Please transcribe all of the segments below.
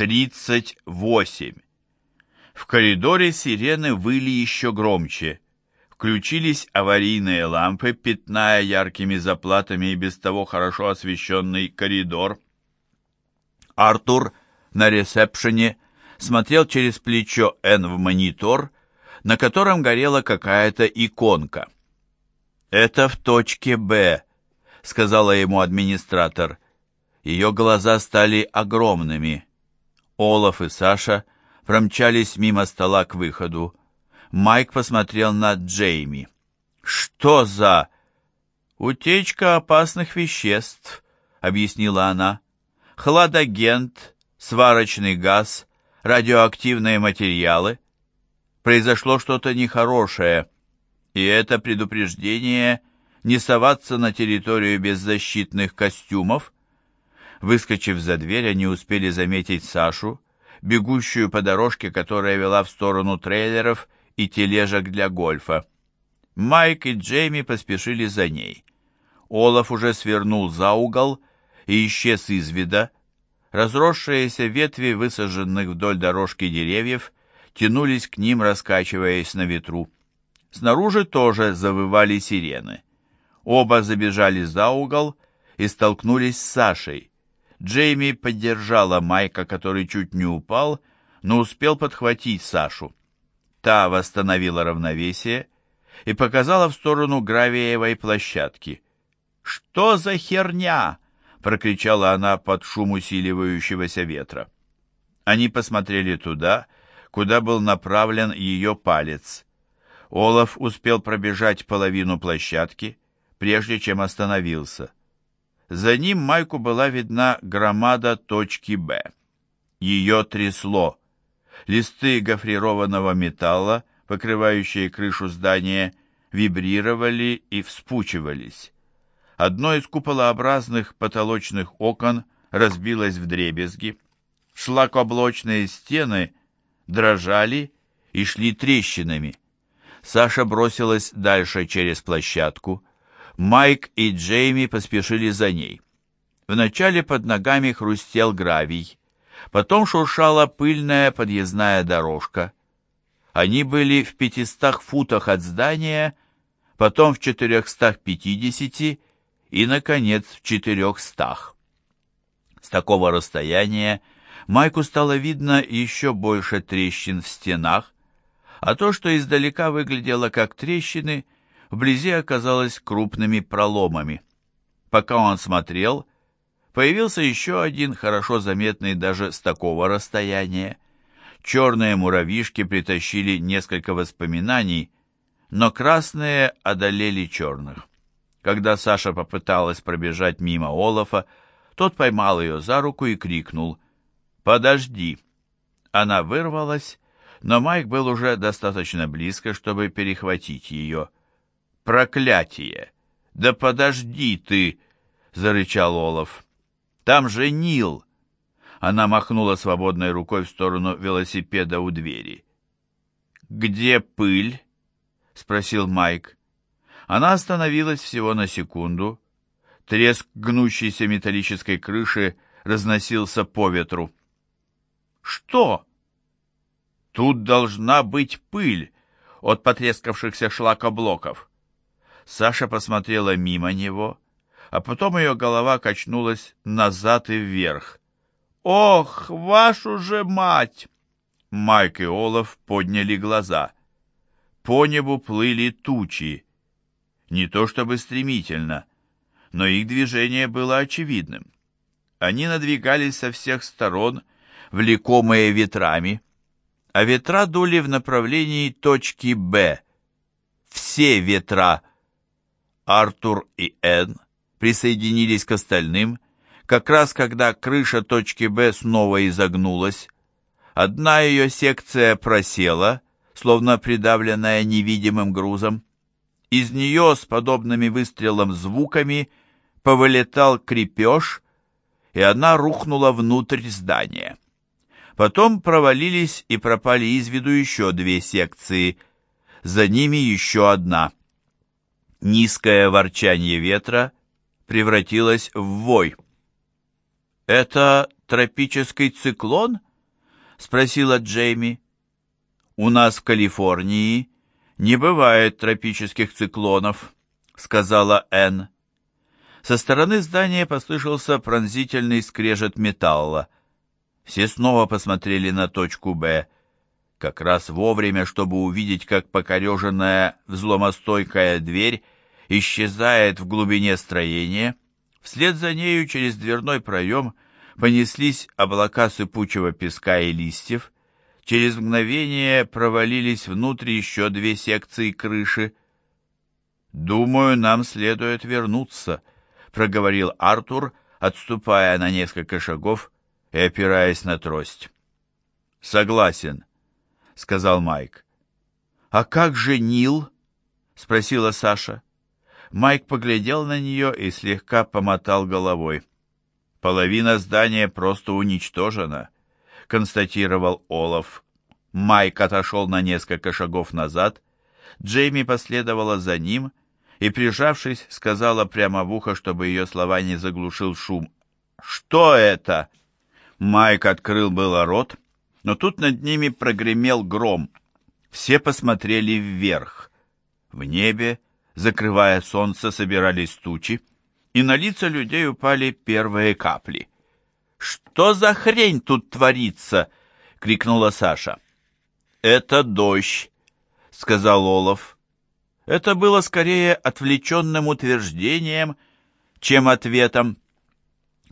38. В коридоре сирены выли еще громче. Включились аварийные лампы, пятная яркими заплатами и без того хорошо освещенный коридор. Артур на ресепшене смотрел через плечо Н в монитор, на котором горела какая-то иконка. «Это в точке Б», — сказала ему администратор. Ее глаза стали огромными. Олаф и Саша промчались мимо стола к выходу. Майк посмотрел на Джейми. «Что за...» «Утечка опасных веществ», — объяснила она. «Хладагент, сварочный газ, радиоактивные материалы. Произошло что-то нехорошее, и это предупреждение не соваться на территорию без защитных костюмов. Выскочив за дверь, они успели заметить Сашу, бегущую по дорожке, которая вела в сторону трейлеров и тележек для гольфа. Майк и Джейми поспешили за ней. Олаф уже свернул за угол и исчез из вида, Разросшиеся ветви высаженных вдоль дорожки деревьев тянулись к ним, раскачиваясь на ветру. Снаружи тоже завывали сирены. Оба забежали за угол и столкнулись с Сашей. Джейми поддержала Майка, который чуть не упал, но успел подхватить Сашу. Та восстановила равновесие и показала в сторону гравиевой площадки. «Что за херня?» прокричала она под шум усиливающегося ветра. Они посмотрели туда, куда был направлен ее палец. Олаф успел пробежать половину площадки, прежде чем остановился. За ним Майку была видна громада точки «Б». Ее трясло. Листы гофрированного металла, покрывающие крышу здания, вибрировали и вспучивались. Одно из куполообразных потолочных окон разбилось в дребезги. Шлакоблочные стены дрожали и шли трещинами. Саша бросилась дальше через площадку. Майк и Джейми поспешили за ней. Вначале под ногами хрустел гравий, потом шуршала пыльная подъездная дорожка. Они были в пятистах футах от здания, потом в четырехстах пятидесяти и, наконец, в четырехстах. С такого расстояния Майку стало видно еще больше трещин в стенах, а то, что издалека выглядело как трещины, вблизи оказалось крупными проломами. Пока он смотрел, появился еще один, хорошо заметный даже с такого расстояния. Черные муравьишки притащили несколько воспоминаний, но красные одолели черных. Когда Саша попыталась пробежать мимо Олафа, тот поймал ее за руку и крикнул «Подожди!». Она вырвалась, но Майк был уже достаточно близко, чтобы перехватить ее. «Проклятие! Да подожди ты!» — зарычал Олаф. «Там же Нил!» Она махнула свободной рукой в сторону велосипеда у двери. «Где пыль?» — спросил Майк. Она остановилась всего на секунду. Треск гнущейся металлической крыши разносился по ветру. «Что?» «Тут должна быть пыль от потрескавшихся шлакоблоков». Саша посмотрела мимо него, а потом ее голова качнулась назад и вверх. «Ох, вашу же мать!» Майк и Олаф подняли глаза. По небу плыли тучи, не то чтобы стремительно, но их движение было очевидным. Они надвигались со всех сторон, влекомые ветрами, а ветра дули в направлении точки «Б». Все ветра. Артур и Энн присоединились к остальным, как раз когда крыша точки «Б» снова изогнулась. Одна ее секция просела, словно придавленная невидимым грузом. Из нее с подобными выстрелом звуками повылетал крепеж, и она рухнула внутрь здания. Потом провалились и пропали из виду еще две секции, за ними еще одна. Низкое ворчание ветра превратилось в вой. «Это тропический циклон?» спросила Джейми. «У нас в Калифорнии не бывает тропических циклонов», — сказала Энн. Со стороны здания послышался пронзительный скрежет металла. Все снова посмотрели на точку «Б», как раз вовремя, чтобы увидеть, как покореженная взломостойкая дверь исчезает в глубине строения. Вслед за нею через дверной проем понеслись облака сыпучего песка и листьев, через мгновение провалились внутрь еще две секции крыши. «Думаю, нам следует вернуться», — проговорил Артур, отступая на несколько шагов и опираясь на трость. «Согласен», — сказал Майк. «А как же Нил?» — спросила Саша. Майк поглядел на нее и слегка помотал головой. «Половина здания просто уничтожена», — констатировал Олаф. Майк отошел на несколько шагов назад. Джейми последовала за ним и, прижавшись, сказала прямо в ухо, чтобы ее слова не заглушил шум. «Что это?» Майк открыл было рот, но тут над ними прогремел гром. Все посмотрели вверх. В небе, закрывая солнце, собирались тучи, и на лица людей упали первые капли. «Что за хрень тут творится?» — крикнула Саша. «Это дождь», — сказал Олаф. Это было скорее отвлеченным утверждением, чем ответом.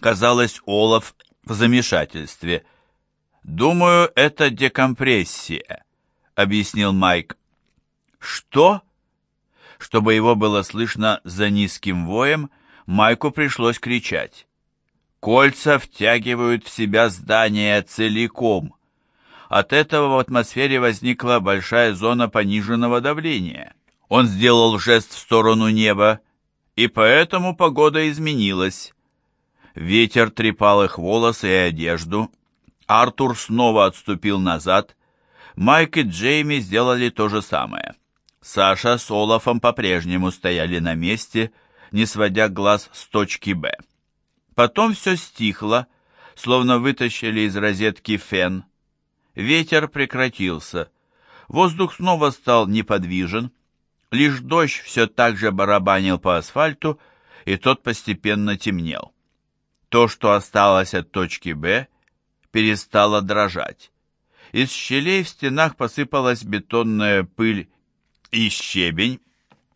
Казалось, Олаф в замешательстве. «Думаю, это декомпрессия», — объяснил Майк. «Что?» Чтобы его было слышно за низким воем, Майку пришлось кричать. «Кольца втягивают в себя здание целиком. От этого в атмосфере возникла большая зона пониженного давления. Он сделал жест в сторону неба, и поэтому погода изменилась. Ветер трепал их волосы и одежду. Артур снова отступил назад. Майк и Джейми сделали то же самое. Саша с Олафом по-прежнему стояли на месте, не сводя глаз с точки «Б». Потом все стихло, словно вытащили из розетки фен. Ветер прекратился. Воздух снова стал неподвижен. Лишь дождь все так же барабанил по асфальту, и тот постепенно темнел. То, что осталось от точки «Б», перестало дрожать. Из щелей в стенах посыпалась бетонная пыль и щебень.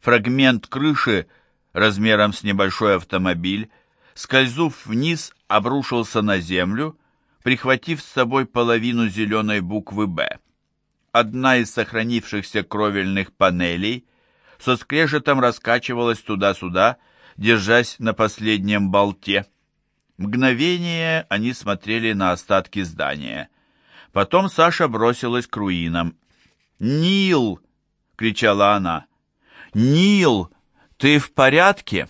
Фрагмент крыши размером с небольшой автомобиль, скользув вниз, обрушился на землю, прихватив с собой половину зеленой буквы «Б». Одна из сохранившихся кровельных панелей со скрежетом раскачивалась туда-сюда, держась на последнем болте. Мгновение они смотрели на остатки здания. Потом Саша бросилась к руинам. «Нил!» — кричала она. «Нил, ты в порядке?»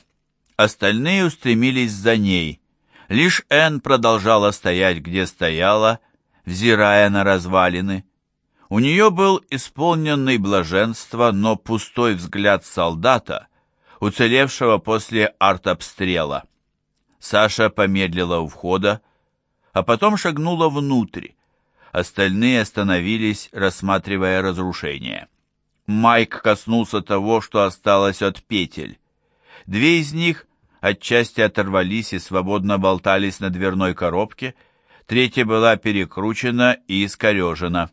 Остальные устремились за ней. Лишь Энн продолжала стоять, где стояла, взирая на развалины. У нее был исполненный блаженства, но пустой взгляд солдата, уцелевшего после артобстрела. Саша помедлила у входа, а потом шагнула внутрь. Остальные остановились, рассматривая разрушение. Майк коснулся того, что осталось от петель. Две из них отчасти оторвались и свободно болтались на дверной коробке, третья была перекручена и искорежена.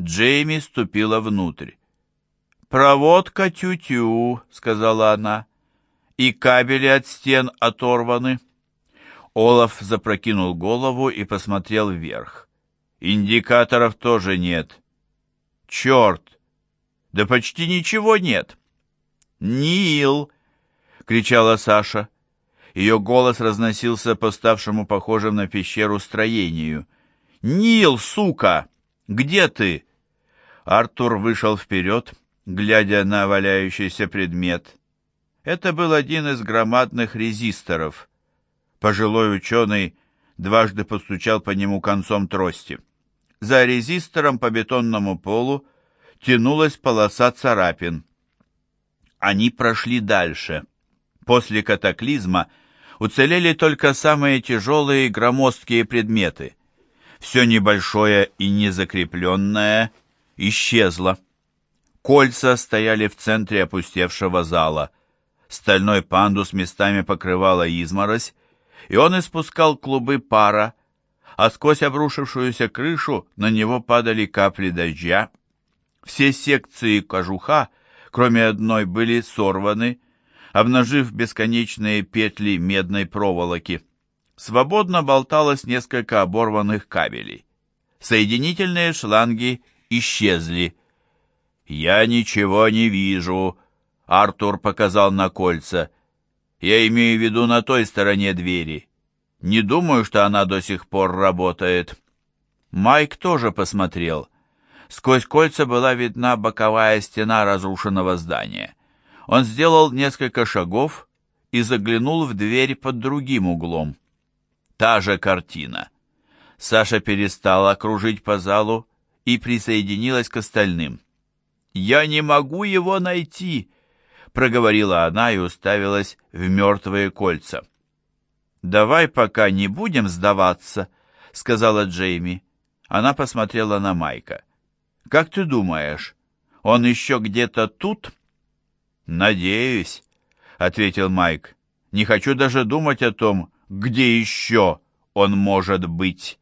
Джейми ступила внутрь. «Проводка тю-тю», — сказала она, — «и кабели от стен оторваны». Олаф запрокинул голову и посмотрел вверх. «Индикаторов тоже нет». «Черт! Да почти ничего нет!» «Нил!» — кричала Саша. Ее голос разносился по ставшему похожим на пещеру строению. «Нил, сука! Где ты?» Артур вышел вперед, глядя на валяющийся предмет. Это был один из громадных резисторов. Пожилой ученый дважды постучал по нему концом трости. За резистором по бетонному полу тянулась полоса царапин. Они прошли дальше. После катаклизма уцелели только самые тяжелые и громоздкие предметы. Все небольшое и незакрепленное исчезло. Кольца стояли в центре опустевшего зала. Стальной пандус местами покрывала изморозь, и он испускал клубы пара, а сквозь обрушившуюся крышу на него падали капли дождя. Все секции кожуха, кроме одной, были сорваны, обнажив бесконечные петли медной проволоки. Свободно болталось несколько оборванных кабелей. Соединительные шланги исчезли. «Я ничего не вижу», — Артур показал на кольца. «Я имею в виду на той стороне двери. Не думаю, что она до сих пор работает». Майк тоже посмотрел. Сквозь кольца была видна боковая стена разрушенного здания. Он сделал несколько шагов и заглянул в дверь под другим углом. Та же картина. Саша перестала кружить по залу и присоединилась к остальным. «Я не могу его найти!» — проговорила она и уставилась в мертвые кольца. «Давай пока не будем сдаваться», — сказала Джейми. Она посмотрела на Майка. «Как ты думаешь, он еще где-то тут?» «Надеюсь», — ответил Майк. «Не хочу даже думать о том, где еще он может быть».